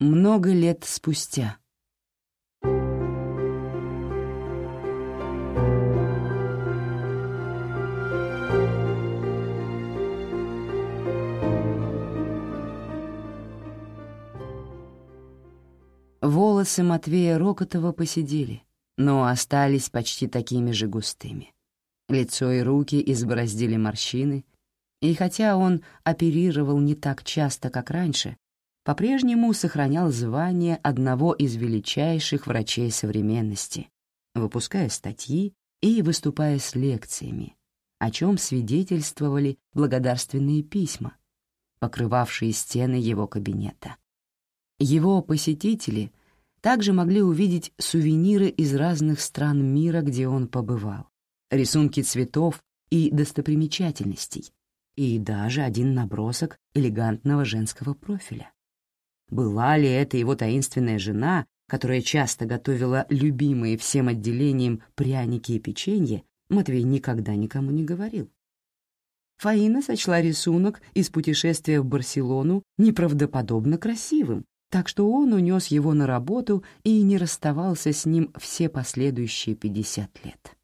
Много лет спустя. Волосы Матвея Рокотова посидели, но остались почти такими же густыми. Лицо и руки избороздили морщины, и хотя он оперировал не так часто, как раньше, по-прежнему сохранял звание одного из величайших врачей современности, выпуская статьи и выступая с лекциями, о чем свидетельствовали благодарственные письма, покрывавшие стены его кабинета. Его посетители также могли увидеть сувениры из разных стран мира, где он побывал, рисунки цветов и достопримечательностей, и даже один набросок элегантного женского профиля. Была ли это его таинственная жена, которая часто готовила любимые всем отделением пряники и печенье, Матвей никогда никому не говорил. Фаина сочла рисунок из путешествия в Барселону неправдоподобно красивым, так что он унес его на работу и не расставался с ним все последующие 50 лет.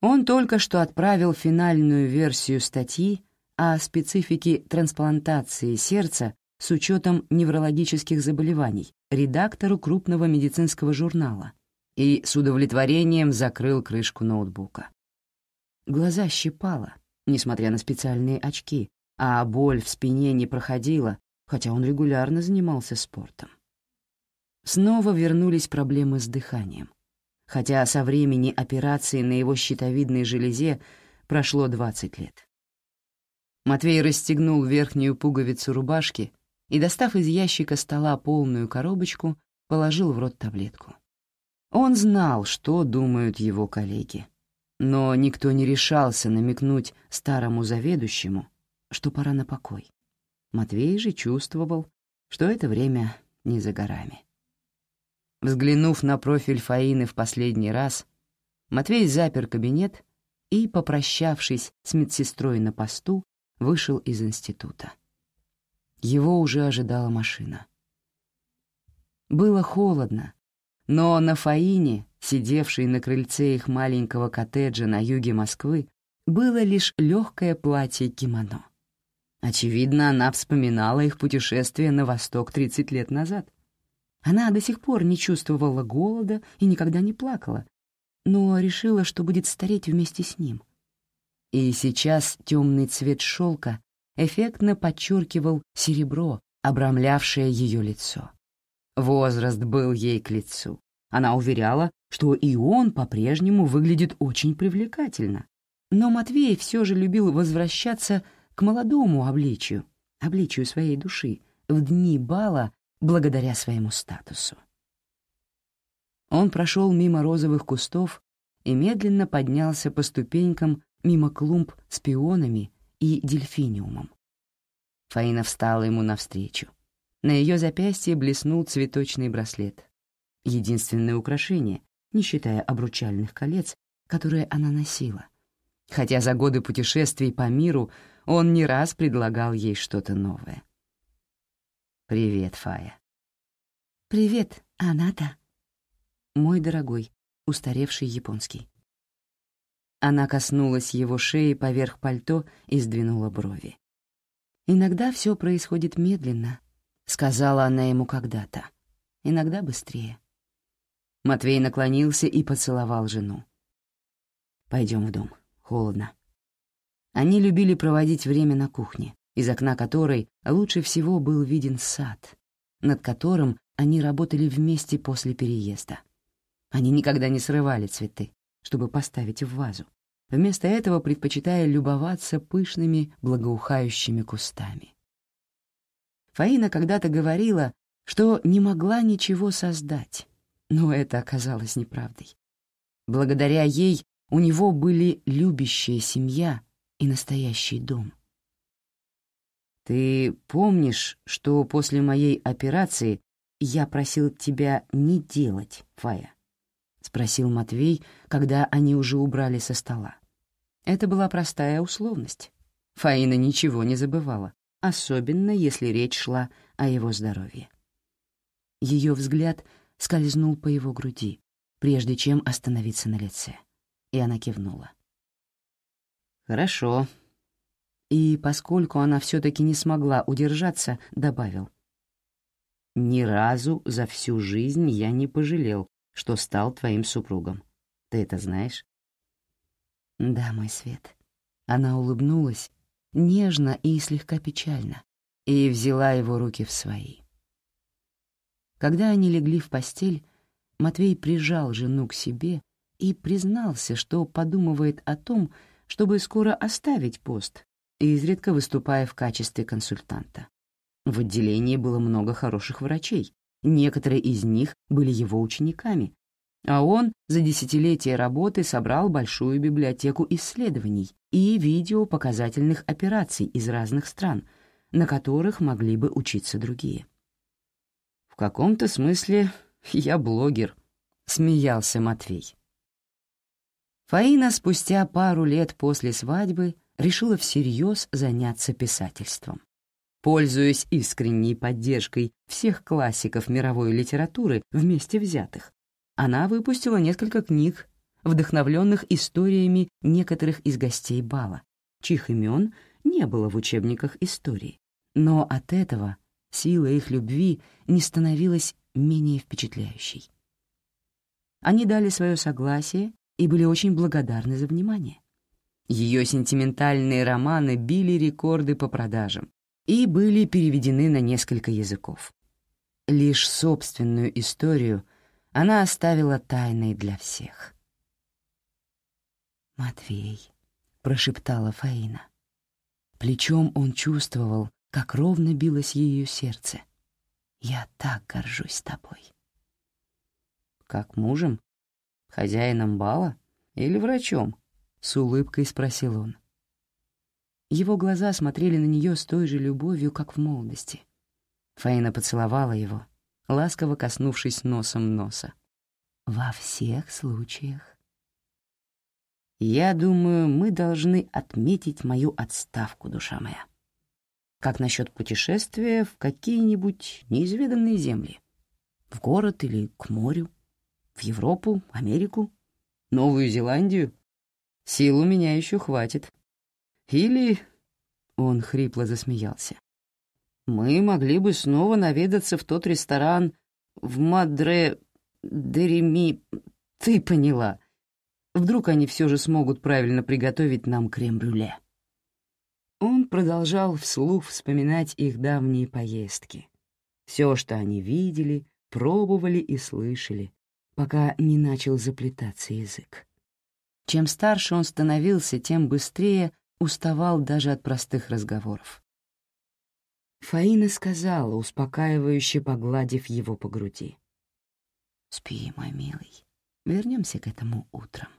Он только что отправил финальную версию статьи о специфике трансплантации сердца с учетом неврологических заболеваний редактору крупного медицинского журнала и с удовлетворением закрыл крышку ноутбука. Глаза щипало, несмотря на специальные очки, а боль в спине не проходила, хотя он регулярно занимался спортом. Снова вернулись проблемы с дыханием, хотя со времени операции на его щитовидной железе прошло 20 лет. Матвей расстегнул верхнюю пуговицу рубашки и, достав из ящика стола полную коробочку, положил в рот таблетку. Он знал, что думают его коллеги, но никто не решался намекнуть старому заведующему, что пора на покой. Матвей же чувствовал, что это время не за горами. Взглянув на профиль Фаины в последний раз, Матвей запер кабинет и, попрощавшись с медсестрой на посту, вышел из института. Его уже ожидала машина. Было холодно, но на Фаине, сидевшей на крыльце их маленького коттеджа на юге Москвы, было лишь легкое платье-кимоно. Очевидно, она вспоминала их путешествие на восток 30 лет назад. Она до сих пор не чувствовала голода и никогда не плакала, но решила, что будет стареть вместе с ним. И сейчас темный цвет шелка эффектно подчеркивал серебро, обрамлявшее ее лицо. Возраст был ей к лицу. Она уверяла, что и он по-прежнему выглядит очень привлекательно. Но Матвей все же любил возвращаться к молодому обличию, обличию своей души, в дни бала благодаря своему статусу. Он прошел мимо розовых кустов и медленно поднялся по ступенькам мимо клумб с пионами и дельфиниумом. Фаина встала ему навстречу. На ее запястье блеснул цветочный браслет. Единственное украшение, не считая обручальных колец, которые она носила. Хотя за годы путешествий по миру он не раз предлагал ей что-то новое. «Привет, Фая». «Привет, Аната». «Мой дорогой, устаревший японский». Она коснулась его шеи поверх пальто и сдвинула брови. «Иногда все происходит медленно», — сказала она ему когда-то. «Иногда быстрее». Матвей наклонился и поцеловал жену. «Пойдем в дом. Холодно». Они любили проводить время на кухне, из окна которой лучше всего был виден сад, над которым они работали вместе после переезда. Они никогда не срывали цветы, чтобы поставить в вазу, вместо этого предпочитая любоваться пышными благоухающими кустами. Фаина когда-то говорила, что не могла ничего создать, но это оказалось неправдой. Благодаря ей у него были любящая семья и настоящий дом. «Ты помнишь, что после моей операции я просил тебя не делать, Фая?» — спросил Матвей, когда они уже убрали со стола. Это была простая условность. Фаина ничего не забывала, особенно если речь шла о его здоровье. Ее взгляд скользнул по его груди, прежде чем остановиться на лице, и она кивнула. «Хорошо». И, поскольку она все таки не смогла удержаться, добавил. «Ни разу за всю жизнь я не пожалел, что стал твоим супругом. Ты это знаешь?» «Да, мой свет». Она улыбнулась, нежно и слегка печально, и взяла его руки в свои. Когда они легли в постель, Матвей прижал жену к себе и признался, что подумывает о том, чтобы скоро оставить пост, изредка выступая в качестве консультанта. В отделении было много хороших врачей, некоторые из них были его учениками, а он за десятилетия работы собрал большую библиотеку исследований и видео показательных операций из разных стран, на которых могли бы учиться другие. «В каком-то смысле я блогер», — смеялся Матвей. Фаина спустя пару лет после свадьбы решила всерьез заняться писательством. Пользуясь искренней поддержкой всех классиков мировой литературы вместе взятых, она выпустила несколько книг, вдохновленных историями некоторых из гостей бала, чьих имен не было в учебниках истории. Но от этого сила их любви не становилась менее впечатляющей. Они дали свое согласие и были очень благодарны за внимание. Ее сентиментальные романы били рекорды по продажам и были переведены на несколько языков. Лишь собственную историю — она оставила тайной для всех. «Матвей», — прошептала Фаина. Плечом он чувствовал, как ровно билось ее сердце. «Я так горжусь тобой». «Как мужем? Хозяином бала? Или врачом?» — с улыбкой спросил он. Его глаза смотрели на нее с той же любовью, как в молодости. Фаина поцеловала его — ласково коснувшись носом носа. «Во всех случаях». «Я думаю, мы должны отметить мою отставку, душа моя. Как насчет путешествия в какие-нибудь неизведанные земли? В город или к морю? В Европу, Америку, Новую Зеландию? Сил у меня еще хватит. Или...» Он хрипло засмеялся мы могли бы снова наведаться в тот ресторан в Мадре Дереми. Ты поняла. Вдруг они все же смогут правильно приготовить нам крем-брюле. Он продолжал вслух вспоминать их давние поездки. Все, что они видели, пробовали и слышали, пока не начал заплетаться язык. Чем старше он становился, тем быстрее уставал даже от простых разговоров. Фаина сказала, успокаивающе погладив его по груди. «Спи, мой милый, вернемся к этому утром».